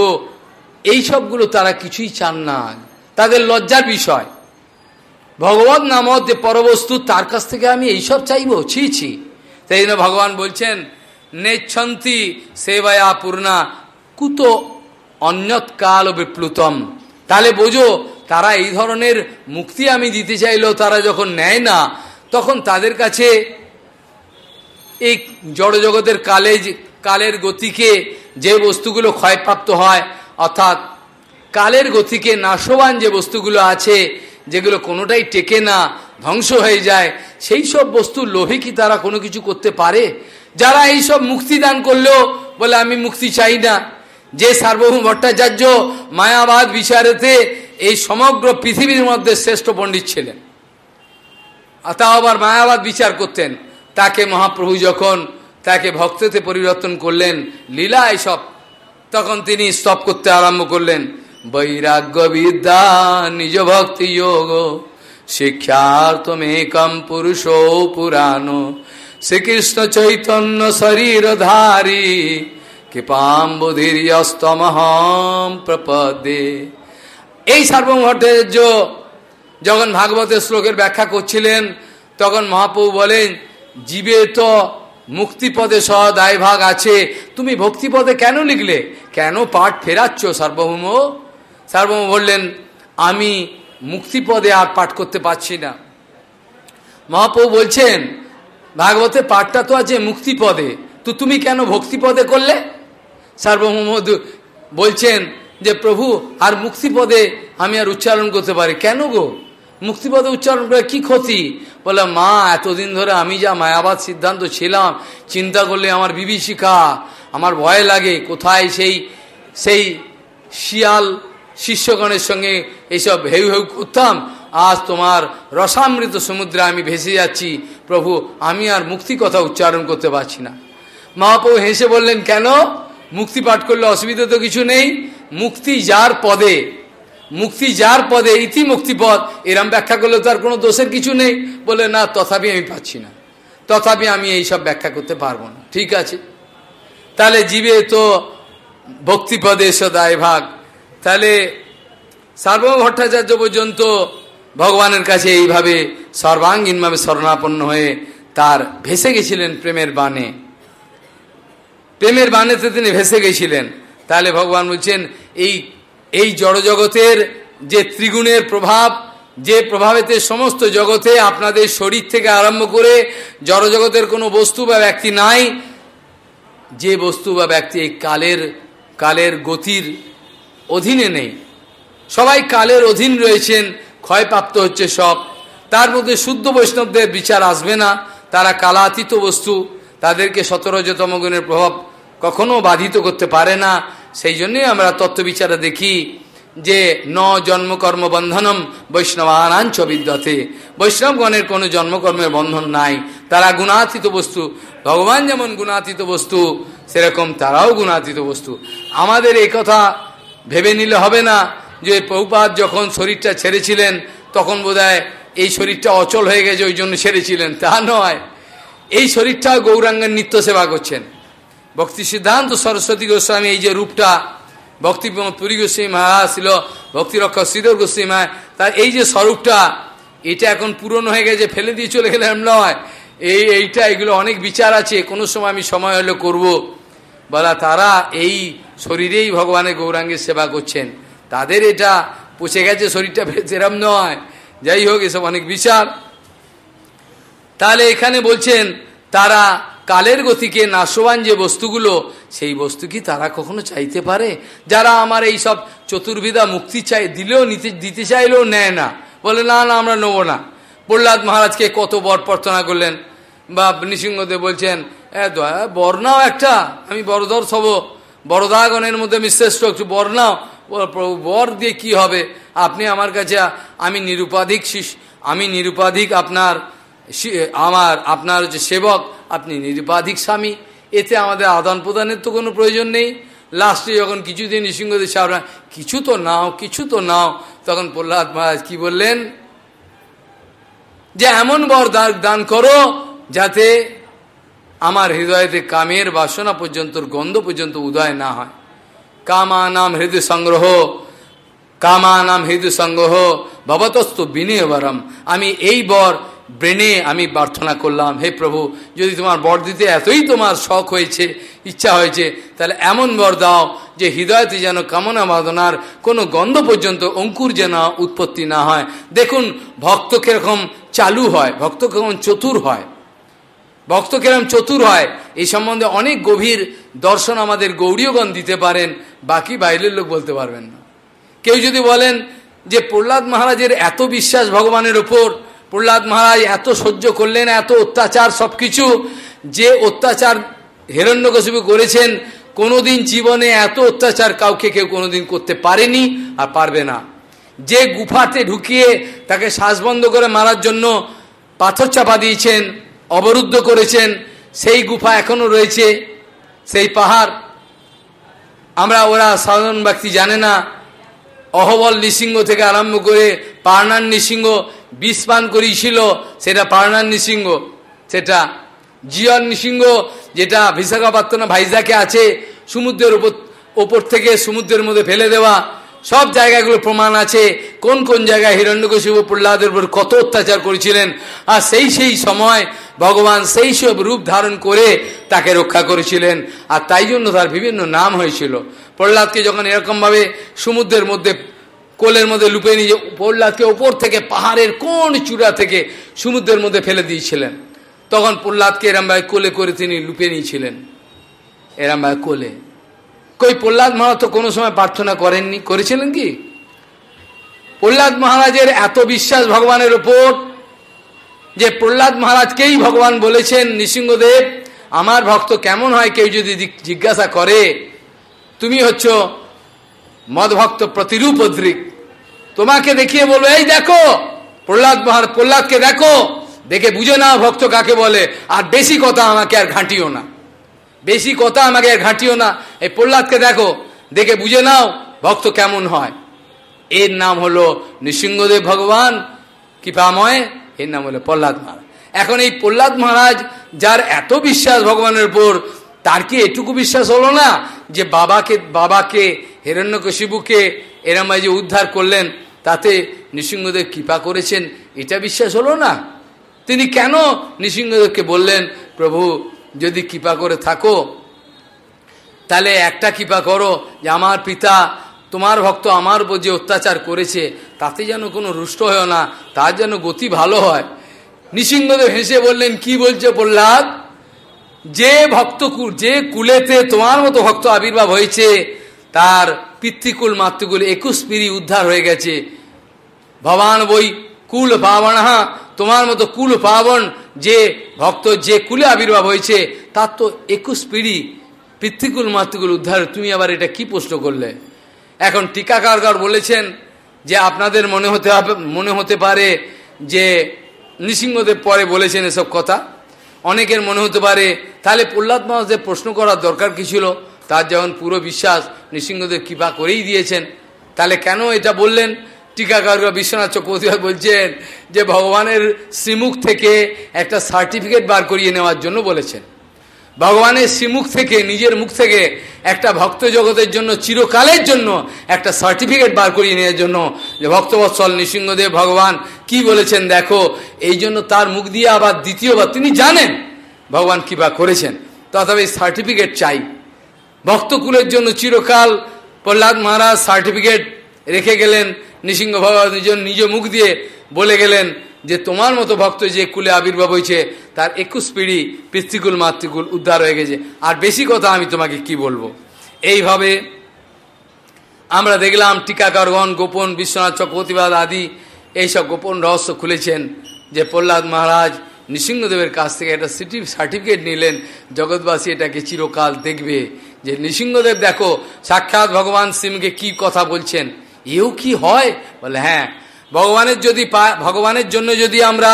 এই সবগুলো তারা কিছুই চান না। তাদের লজ্জার বিষয়। ভগবত নামত যে পরবস্তু, তার কাছ থেকে আমি এইসব চাইব। ছি ছি। তাই জন্য ভগবান বলছেন, নেচ্ছন্তি সেবায়া পূর্ণা কুত অন্যত কাল বিপ্লুতম। তাহলে বোঝো, তারা এই ধরনের মুক্তি আমি দিতে চাইলেও তারা যখন নেয় না, তখন তাদের কাছে এই জড়জগতের কালে কালের গতিকে যে বস্তুগুলো ক্ষয়প্রাপ্ত হয় অর্থাৎ কালের গতিকে নাশবান যে বস্তুগুলো আছে, যেগুলো কোনোটাই টেকে না, ধ্বংস হয়ে যায়, সেই সব বস্তুর লোভে কি তারা কোনো কিছু করতে পারে? যারা এই সব মুক্তি দান করলেও বলে, আমি মুক্তি চাই না। যে সার্বভৌম ভট্টাচার্য মায়াবাদ বিচারেতে এই সমগ্র পৃথিবীর মধ্যে শ্রেষ্ঠ পণ্ডিত ছিলেন। তাও আবার মায়াবাদ বিচার করতেন। তাকে মহাপ্রভু যখন তাকে ভক্ততে পরিবর্তন করলেন, লীলা এসব তখন তিনি স্তপ করতে আরম্ভ করলেন বৈরাগ্য বিদ্যা নিজ ভক্তি যোগ শিক্ষার শিক্ষার্থমেকম পুরুষ পুরাণ, শ্রীকৃষ্ণ চৈতন্য শরীর ধারী কৃপাম্বুধির্যস্তমহম প্রপদে। এই সার্বভট্টাচার্য যখন ভাগবতের শ্লোকের ব্যাখ্যা করছিলেন, তখন মহাপ্রভু বলেন জীবে তো মুক্তিপদে সহ দায়ভাগ আছে, তুমি ভক্তিপদে কেন লিখলে? কেন পাঠ ফেরাচ্ছ সার্বভৌম? সার্বভৌম বললেন, আমি মুক্তিপদে আর পাঠ করতে পারছি না। মহাপ্রভু বলছেন, ভাগবতে পাঠটা তো আছে মুক্তিপদে। তো তুমি কেন ভক্তিপদে করলে? সার্বভৌম বলছেন যে, প্রভু, আর মুক্তিপদে আমি আর উচ্চারণ করতে পারি। কেন গো? মুক্তিপদে উচ্চারণ করে কি ক্ষতি? বলে মা, এতদিন ধরে আমি যা মায়াবাদ সিদ্ধান্ত ছিলাম, চিন্তা করলে আমার বিভীষিকা আমার ভয় লাগে কোথায় সেই সেই শিয়াল শিষ্যগণের সঙ্গে এইসব হেউ হেউ করতাম। আজ তোমার রসামৃত সমুদ্রে আমি ভেসে যাচ্ছি। প্রভু, আমি আর মুক্তি কথা উচ্চারণ করতে পারছি না। মহাপ্রভু হেসে বললেন, কেন? মুক্তি পাঠ করলে অসুবিধা তো কিছু নেই। মুক্তি যার পদে, মুক্তি যার পদে, ইতি মুক্তিপদ এরম ব্যাখ্যা করলে তো আর কোনো দোষের কিছু নেই। বলে না, তথাপি আমি পাচ্ছি না। তথাপি আমি এই সব ব্যাখ্যা করতে পারব না। ঠিক আছে। তাহলে জীবে তো ভক্তিপদে সদায় ভাগ। তাহলে সার্বভৌম ভট্টাচার্য পর্যন্ত ভগবানের কাছে এইভাবে সর্বাঙ্গীনভাবে শরণাপন্ন হয়ে তার ভেসে গেছিলেন প্রেমের বানে প্রেমের বানেতে তিনি ভেসে গেছিলেন। তাহলে ভগবান বলছেন, এই এই জড়জগতের যে ত্রিগুণের প্রভাব, যে প্রভাবেতে সমস্ত জগতে আপনাদের শরীর থেকে আরম্ভ করে জড়জগতের কোনো বস্তু বা ব্যক্তি নাই যে বস্তু বা ব্যক্তি এই কালের কালের গতির অধীনে নেই। সবাই কালের অধীন রয়েছেন, ক্ষয়প্রাপ্ত হচ্ছে সব। তার মধ্যে শুদ্ধ বৈষ্ণবদের বিচার আসবে না। তারা কালাতীত বস্তু, তাদেরকে সতরজতম গুণের প্রভাব কখনো বাধিত করতে পারে না। সেই জন্যই আমরা তত্ত্ব বিচারে দেখি যে ন জন্মকর্ম বন্ধনম বৈষ্ণবানাঞ্চ বিদ্যতে। বৈষ্ণবগণের কোনো জন্মকর্মের বন্ধন নাই। তারা গুণাতীত বস্তু। ভগবান যেমন গুণাতীত বস্তু, সেরকম তারাও গুণাতীত বস্তু। আমাদের এই কথা ভেবে নিলে হবে না যে প্রভুপাত যখন শরীরটা ছেড়েছিলেন, তখন বোধহয় এই শরীরটা অচল হয়ে গেছে, ওই জন্য ছেড়েছিলেন। তা নয়। এই শরীরটাও গৌরাঙ্গের নিত্য সেবা করছেন। ভক্তি সিদ্ধান্ত সরস্বতী গোস্বামী এই যে রূপটা ভক্তি পুরী গোস্বামী মহারাজ ছিল ভক্তি রক্ষক শ্রীধর গোস্বামী মা তার এই যে স্বরূপটা, এটা এখন পুরনো হয়ে গেছে, ফেলে দিয়ে চলে গেলাম নয়। এই, এইটা, এগুলো অনেক বিচার আছে, কোনো সময় আমি সময় হলে করব। বলা তারা এই শরীরেই ভগবানের গৌরাঙ্গের সেবা করছেন। তাদের এটা পচে গেছে, শরীরটা সেরম নয়। যাই হোক, এসব অনেক বিচার। তাহলে এখানে বলছেন, তারা কালের গতিকে নাশবান যে বস্তুগুলো, সেই বস্তু কি তারা কখনো চাইতে পারে? যারা আমার এই সব চতুর্বিধা মুক্তি চাই, দিলেও নিতে, দিতে চাইলেও নেয় না। বলে, না না, আমরা নেব না। প্রহ্লাদ মহারাজকে কত বর প্রার্থনা করলেন। বা নৃসিংহদেব বলছেন বর নাও একটা, আমি বড়দর সব বড়দাগণের মধ্যে আমি শ্রেষ্ঠ একটু বর নাও। বর দিয়ে কি হবে? আপনি আমার কাছে, আমি নিরুপাধিক আমি নিরুপাধিক আপনার আমার, আপনার যে সেবক, আপনি নিরুপাধিক স্বামী, এতে আমাদের আদান প্রদানের তো কোনো প্রয়োজন নেই। লাস্টে যখন কিছুদিন নৃসিংহদেব সাহরা কিছু তো নাও, কিছু তো নাও, তখন প্রহ্লাদ মহারাজ কি বললেন? যে এমন বর দান করো, যাতে আমার হৃদয়তে কামের বাসনা পর্যন্ত, গন্ধ পর্যন্ত উদয় না হয়। কামা নাম হৃদয় সংগ্রহ, কামা নাম হৃদয় সংগ্রহ, ভবতস্ত বিনয়বরম আমি এই বর ব্রেনে আমি প্রার্থনা করলাম, হে প্রভু, যদি তোমার বর দিতে এতই তোমার শখ হয়েছে, ইচ্ছা হয়েছে, তাহলে এমন বর দাও যে হৃদয়তে যেন কামনা বাদনার কোনো গন্ধ পর্যন্ত অঙ্কুর যেন উৎপত্তি না হয়। দেখুন, ভক্ত কীরকম চালু হয়, ভক্ত কেমন চতুর হয়। ভক্ত কিরম চতুর হয়, এই সম্বন্ধে অনেক গভীর দর্শন আমাদের গৌরীয়গণ দিতে পারেন, বাকি বাইরের লোক বলতে পারবেন না। কেউ যদি বলেন যে প্রহ্লাদ মহারাজের এত বিশ্বাস ভগবানের ওপর প্রহ্লাদ মহারাজ এত সহ্য করলেন, এত অত্যাচার সব কিছু যে অত্যাচার হিরণ্যকশিপু করেছেন, কোনোদিন জীবনে এত অত্যাচার কাউকে কেউ কোনোদিন করতে পারেনি আর পারবে না। যে গুফাতে ঢুকিয়ে তাকে শ্বাস বন্ধ করে মারার জন্য পাথর চাপা দিয়েছেন, অবরুদ্ধ করেছেন, সেই গুফা এখনও রয়েছে, সেই পাহাড়। আমরা ওরা সাধারণ ব্যক্তি জানে না অহবল নৃসিংহ থেকে আরম্ভ করে পার্নার নৃসিংহ বিষ পান করিয়েছিল সেটা পার্নার নৃসিংহ, সেটা জিয়ন নৃসিংহ, যেটা বিশাখাপত্তনা ভাইজাকে আছে, সমুদ্রের উপর ওপর থেকে সমুদ্রের মধ্যে ফেলে দেওয়া, সব জায়গাগুলো প্রমাণ আছে, কোন কোন জায়গায় হিরণ্যকশিব প্রহ্লাদের উপর কত অত্যাচার করেছিলেন, আর সেই সেই সময় ভগবান সেই সব রূপ ধারণ করে তাকে রক্ষা করেছিলেন, আর তাই জন্য তার বিভিন্ন নাম হয়েছিল। প্রহ্লাদকে যখন এরকমভাবে সমুদ্রের মধ্যে, কোলের মধ্যে লুপে নিয়ে প্রহ্লাদকে ওপর থেকে পাহাড়ের কোন চূড়া থেকে সমুদ্রের মধ্যে ফেলে দিয়েছিলেন। তখন প্রহ্লাদকে এরমভাবে কোলে করে তিনি লুপে নিয়েছিলেন। এরমভাবে কোলে। কই, প্রহ্লাদ মহারাজ তো কোনো সময় প্রার্থনা করেননি? করেছিলেন কি? প্রহ্লাদ মহারাজের এত বিশ্বাস ভগবানের ওপর যে প্রহ্লাদ মহারাজকেই ভগবান বলেছেন, নৃসিংহদেব, আমার ভক্ত কেমন হয় কেউ যদি জিজ্ঞাসা করে? তুমি হচ্ছ মদভক্ত প্রতিরূপ অদ্রিক তোমাকে দেখিয়ে বলব, এই দেখো, প্রহ্লাদ মহারাজ, প্রহ্লাদকে দেখো, দেখে বুঝে না ভক্ত কাকে বলে। আর বেশি কথা আমাকে আর ঘাঁটিও না। বেশি কথা আমাকে আর ঘাঁটিও না। এই প্রহ্লাদকে দেখো, দেখে বুঝে নাও ভক্ত কেমন হয়। এর নাম হলো নৃসিংহদেব ভগবান, কৃপাময়। এর নাম হলো প্রহ্লাদ মহারাজ। এখন এই প্রহ্লাদ মহারাজ, যার এত বিশ্বাস ভগবানের উপর তার কি এটুকু বিশ্বাস হলো না যে বাবাকে বাবাকে হিরণ্যকশিবুকে এরম যে উদ্ধার করলেন, তাতে নৃসিংহদেব কৃপা করেছেন, এটা বিশ্বাস হলো না? তিনি কেন নৃসিংহদেবকে বললেন, প্রভু, যদি কৃপা করে থাকো, তাহলে একটা কৃপা করো যে আমার পিতা, তোমার ভক্ত আমার উপর যে অত্যাচার করেছে, তাতে যেন কোনো রুষ্ট হয় না, তার যেন গতি ভালো হয়। নৃসিংহদেব হেসে বললেন, কি বলছে প্রহ্লাদ? যে ভক্ত যে কুলেতে তোমার মতো ভক্ত আবির্ভাব হয়েছে, তার পিতৃকুল, মাতৃকুল একুশ পিড়ি উদ্ধার হয়ে গেছে। ভবান বই, কুল পাবনা তোমার মতো কুল পাবন যে ভক্ত, যে কুলে আবির্ভাব হয়েছে, তার তো একুশ পিড়ি পিতৃকুল, মাতৃকুল উদ্ধার। তুমি আবার এটা কি প্রশ্ন করলে? এখন টিকাকারগর বলেছেন যে আপনাদের মনে হতে হবে মনে হতে পারে যে নৃসিংহদেব পরে বলেছেন এসব কথা। অনেকের মনে হতে পারে, তাহলে প্রহ্লাদ মহাদেব প্রশ্ন করার দরকার কি ছিল? তার যেমন পুরো বিশ্বাস, নৃসিংহদেব কৃপা করেই দিয়েছেন। তাহলে কেন এটা বললেন? টিকাকার বিশ্বনাথ চক্রবর্তী বলছেন যে, ভগবানের শ্রীমুখ থেকে একটা সার্টিফিকেট বার করিয়ে নেওয়ার জন্য বলেছেন। ভগবানের শ্রীমুখ থেকে, নিজের মুখ থেকে একটা ভক্ত জগতের জন্য, চিরকালের জন্য একটা সার্টিফিকেট বার করিয়ে নেওয়ার জন্য যে ভক্তবৎসল নৃসিংহদেব ভগবান, কি বলেছেন দেখো? এই জন্য তার মুখ দিয়ে আবার দ্বিতীয়বার, তিনি জানেন ভগবান কৃপা করেছেন। তথাপি সার্টিফিকেট চাই। ভক্তকুলের জন্য চিরকাল প্রহ্লাদ মহারাজ সার্টিফিকেট রেখে গেলেন, নৃসিংহ ভগবান নিজ নিজ মুখ দিয়ে বলে গেলেন যে তোমার মতো ভক্ত যে কুলে আবির্ভাব হয়েছে, তার একুশ পিড়ি পিতৃকুল, মাতৃকুল উদ্ধার হয়ে গেছে। আর বেশি কথা আমি তোমাকে কি বলব? এইভাবে আমরা দেখলাম টিকাকারগণ গোপন, বিশ্বনাথ চক্রবর্তীবাদ আদি, এইসব গোপন রহস্য খুলেছেন যে প্রহ্লাদ মহারাজ নৃসিংহদেবের কাছ থেকে একটা সিটি সার্টিফিকেট নিলেন, জগৎবাসী এটাকে চিরকাল দেখবে। যে নৃসিংহদেব, দেখো, সাক্ষাৎ ভগবান সিমকে কি কথা বলছেন? এও কি হয়? বলে হ্যাঁ ভগবানের যদি ভগবানের জন্য যদি আমরা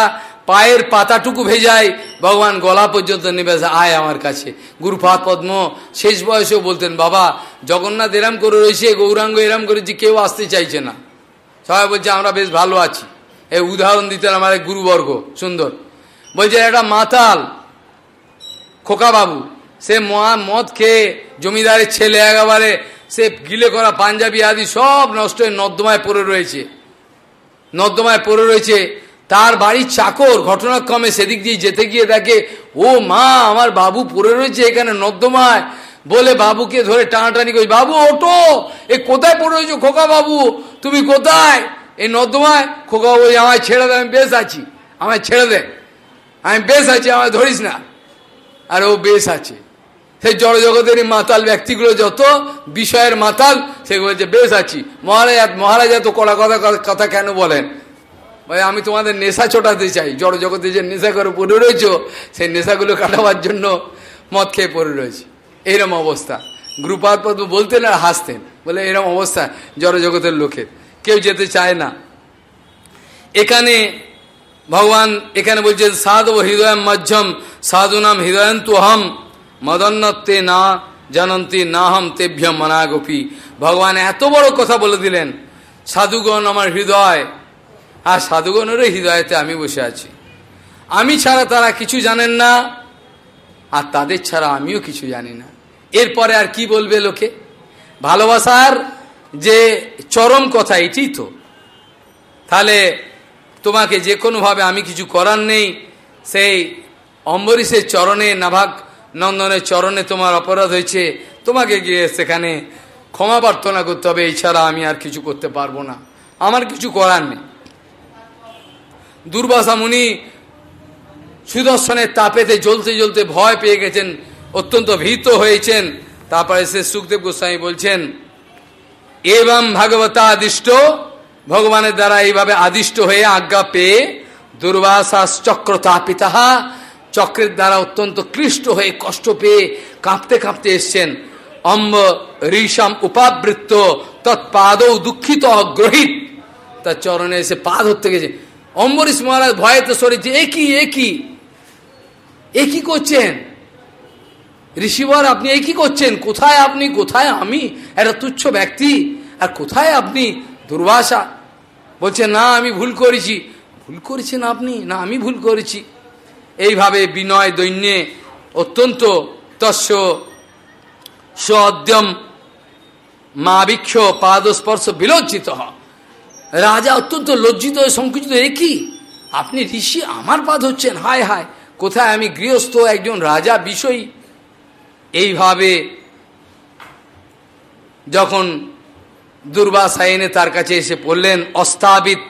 পায়ের পাতাটুকু ভেজাই, ভগবান গলা পর্যন্ত নেবে আয় আমার কাছে। গুরুপাত পদ্ম, শেষ বয়সেও বলতেন, বাবা, জগন্নাথ এরাম করে রয়েছে, গৌরাঙ্গ এরাম করেছি কেউ আসতে চাইছে না। সবাই বলছে, আমরা বেশ ভালো আছি। এই উদাহরণ দিতেন আমার গুরুবর্গ, সুন্দর। বলছে, একটা মাতাল, খোকাবাবু, সে মদ খেয়ে, জমিদারের ছেলে একেবারে, সে গিলে করা পাঞ্জাবি আদি সব নষ্ট হয়ে নর্দমায় পড়ে রয়েছে। নর্দমায় পড়ে রয়েছে। তার বাড়ির চাকর ঘটনাক্রমে সেদিক দিয়ে যেতে গিয়ে দেখে, ও মা, আমার বাবু পড়ে রয়েছে এখানে নর্দমায়। বলে বাবুকে ধরে টানাটানি করি, বাবু ওটো এ কোথায় পড়ে রয়েছে খোকা বাবু? তুমি কোথায়? এই নর্দমায়। খোকা বাবু আমায় ছেড়ে দে, আমি বেশ আছি। আমায় ছেড়ে দে। আমি বেশ আছি, আমায় ধরিস না। আর ও বেশ আছে। সেই জড়জগতের মাতাল ব্যক্তিগুলো যত, বিষয়ের মাতাল সেগুলো যে বেশ আছি। মহারাজ মহারাজ এত কড়া কথা কথা কেন বলেন? ভাই আমি তোমাদের নেশা ছোটাতে চাই। জড় জগতে যে নেশা করে পড়ে রয়েছ, সেই নেশাগুলো কাটাবার জন্য মদ খেয়ে পড়ে রয়েছে। এইরকম অবস্থা। গ্রুপার পদ্ম বলতেন আর হাসতেন। বলে এরকম অবস্থা জড় জগতের লোকের। কেউ যেতে চায় না। এখানে ভগবান এখানে বলছেন, সাধব হৃদয় মধ্যম, সাধুনাম হৃদয়ন্তু মদন্নতে না, জানন্তি না হম তেভ্য মনাগোপী। ভগবান এত বড় কথা বলে দিলেন, সাধুগণ আমার হৃদয়, আর সাধুগণেরও হৃদয়তে আমি বসে আছি। আমি ছাড়া তারা কিছু জানেন না, আর তাদের ছাড়া আমিও কিছু জানি না। এরপরে আর কি বলবে লোকে? ভালোবাসার যে চরম কথা এটি তো। তাহলে তোমাকে যে কোনোভাবে আমি কিছু করার নেই, সেই অম্বরীশের চরণে নাভাগ নন্দনের চরণে তোমার অপরাধ হয়েছে। তোমাকে গিয়ে সেখানে ক্ষমা প্রার্থনা করতে হবে। এছাড়া আমি আর কিছু করতে পারব না। আমার কিছু করার নেই। দুর্বাসা মুনি সুদর্শনের তাপেতে জ্বলতে জ্বলতে ভয় পেয়ে গেছেন, অত্যন্ত ভীত হয়েছেন। তারপরে সে সুখদেব গোস্বামী বলছেন এবং ভাগবতা আদিষ্ট। ভগবানের দ্বারা এইভাবে আদিষ্ট হয়ে আজ্ঞা পেয়ে দুর্বাসাস চক্র তাপিতাহা চক্রের দ্বারা অত্যন্ত ক্লিষ্ট হয়ে কষ্ট পেয়ে কাঁপতে কাঁপতে এসছেন। অম্ব ঋষাম উপাবৃত্ত তৎপাদৌ দুঃখিত অগ্রহিত। তার চরণে এসে পা ধরতে গেছে। অম্বরীশ মহারাজ ভয়েতে সরেছে একই একই একই করছেন? ঋষিবর, আপনি একই করছেন? কোথায় আপনি? কোথায় আমি? একটা তুচ্ছ ব্যক্তি। আর কোথায় আপনি? দুর্বাসা বলছে, না, আমি ভুল করেছি। ভুল করেছেন আপনি? না, আমি ভুল করেছি। এইভাবে বিনয় দৈন্যে অত্যন্ত তস্য স্বদ্যম মাবিক্ষ পাদস্পর্শ বিলজ্জিত হ রাজা অত্যন্ত লজ্জিত হয়ে সংকুচিত একই আপনি ঋষি, আমার পাদ হচ্ছেন। হায় হায়, কোথায় আমি গৃহস্থ একজন রাজা বিষয়? এইভাবে যখন দুর্বাসা এনে তার কাছে এসে পড়লেন অস্তাবিত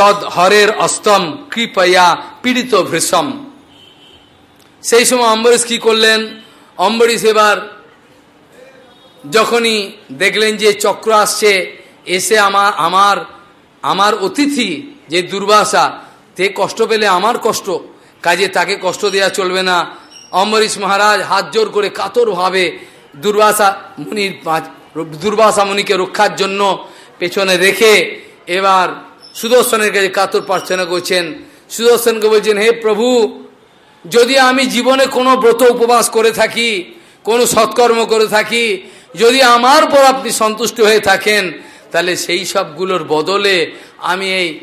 তদ হরের অস্তম কৃপয়া পীড়িত ভৃষম সেই সময় অম্বরীশ কি করলেন? অম্বরীশ এবার যখনই দেখলেন যে চক্র আসছে, এসে আমার আমার আমার অতিথি যে দুর্বাসা, তে কষ্ট পেলে আমার কষ্ট, কাজে তাকে কষ্ট দেওয়া চলবে না। অম্বরীশ মহারাজ হাত জোর করে কাতরভাবে দুর্বাসা মুনির দুর্বাসা মুনিকে রক্ষার জন্য পেছনে রেখে এবার সুদর্শনের কাছে কাতর প্রার্থনা করছেন। সুদর্শনকে বলছেন, হে প্রভু, যদি আমি জীবনে কোনো ব্রত উপবাস করে থাকি, কোনো সৎকর্ম করে থাকি, যদি আমার পর আপনি সন্তুষ্ট হয়ে থাকেন, তাহলে সেই সবগুলোর বদলে আমি এই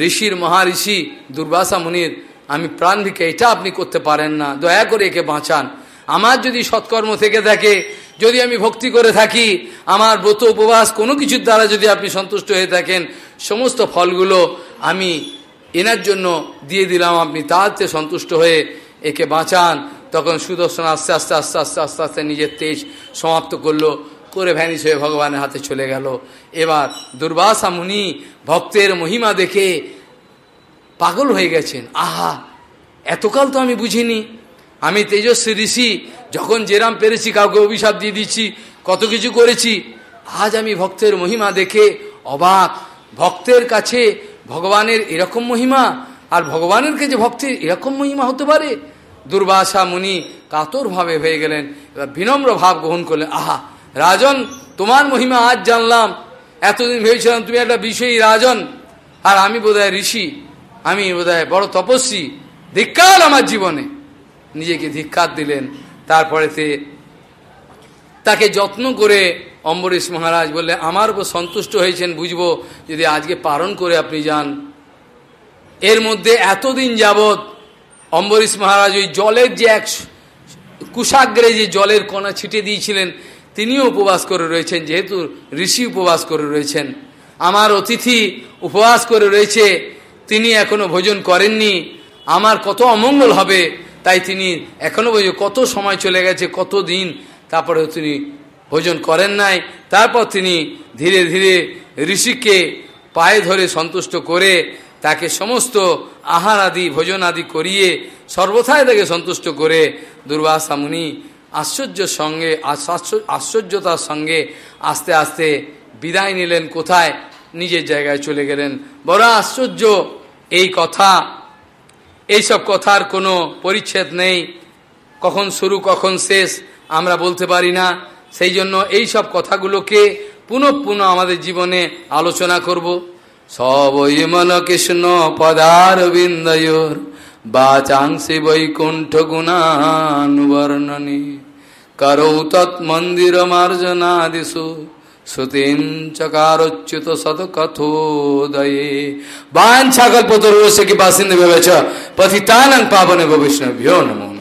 ঋষির মহারিষি দুর্বাসা মুনির, আমি প্রাণ ভিকে এটা আপনি করতে পারেন না। দয়া করে একে বাঁচান। আমার যদি সৎকর্ম থেকে থাকে, যদি আমি ভক্তি করে থাকি, আমার ব্রত উপবাস কোনো কিছুর দ্বারা যদি আপনি সন্তুষ্ট হয়ে থাকেন, সমস্ত ফলগুলো আমি এনার জন্য দিয়ে দিলাম, আপনি তাতে সন্তুষ্ট হয়ে একে বাঁচান। তখন সুদর্শন আস্তে আস্তে আস্তে আস্তে আস্তে আস্তে নিজের তেজ সমাপ্ত করল, করে ভ্যানিস হয়ে ভগবানের হাতে চলে গেল। এবার দুর্বাসা মুনি ভক্তের মহিমা দেখে পাগল হয়ে গেছেন। আহা, এতকাল তো আমি বুঝিনি। আমি তেজস্বী ঋষি, যখন যেরাম পেরেছি, কাউকে অভিশাপ দিয়ে দিচ্ছি, কত কিছু করেছি, আজ আমি ভক্তের মহিমা দেখে অবাক। ভক্তের কাছে ভগবানের এরকম মহিমা, আর ভগবানের কাছে ভক্তের এরকম মহিমা হতে পারে? দুর্বাসা মুনি কাতরভাবে হয়ে গেলেন, এবার বিনম্র ভাব গ্রহণ করলেন, আহা, রাজন, তোমার মহিমা আজ জানলাম। এতদিন ভেবেছিলাম তুমি একটা বিষয়ী রাজন, আর আমি বোধহয় ঋষি, আমি বোধহয় বড় তপস্বী। ধিক্কার আমার জীবনে। নিজেকে ধিক্কার দিলেন। তারপরেতে তাকে যত্ন করে অম্বরীশ মহারাজ বললে আমার উপর সন্তুষ্ট হয়েছেন, বুঝব। যদি আজকে পালন করে আপনি যান। এর মধ্যে এতদিন যাবৎ অম্বরীশ মহারাজ ওই জলের যে এক কুশাগ্রে যে জলের কণা ছিটে দিয়েছিলেন, তিনিও উপবাস করে রয়েছেন, যেহেতু ঋষি উপবাস করে রয়েছেন। আমার অতিথি উপবাস করে রয়েছে, তিনি এখনও ভোজন করেননি। আমার কত অমঙ্গল হবে তাই তিনি এখনও বলছে, কত সময় চলে গেছে, কত দিন? তারপরে তিনি ভোজন করেন নাই। তারপর তিনি ধীরে ধীরে ঋষিকে পায়ে ধরে সন্তুষ্ট করে তাকে সমস্ত আহার আদি, ভোজন আদি করিয়ে সর্বথায় তাকে সন্তুষ্ট করে দুর্বাসা মুনি আশ্চর্যের সঙ্গে আশ্চর্যতার সঙ্গে আস্তে আস্তে বিদায় নিলেন। কোথায়? নিজের জায়গায় চলে গেলেন। বড় আশ্চর্য এই কথা। এইসব কথার কোনো পরিচ্ছেদ নেই। কখন শুরু, কখন শেষ, আমরা বলতে পারি না। সেই জন্য এই সব কথাগুলোকে পুনঃ পুনঃ আমাদের জীবনে আলোচনা করব। সবই মন কৃষ্ণ পদার বিন্দয়োর বাচাংসি বৈকুণ্ঠ গুণানুবর্ণনী। করৌ তৎমন্দির মার্জনাদিষু শ্রুতিম সদকথোদয়ে বাঞ্ছাকল্পতরুষ কি বাসিন্দে ভেবেছ পথিতানং পাবনে বৈষ্ণভ্যো নমো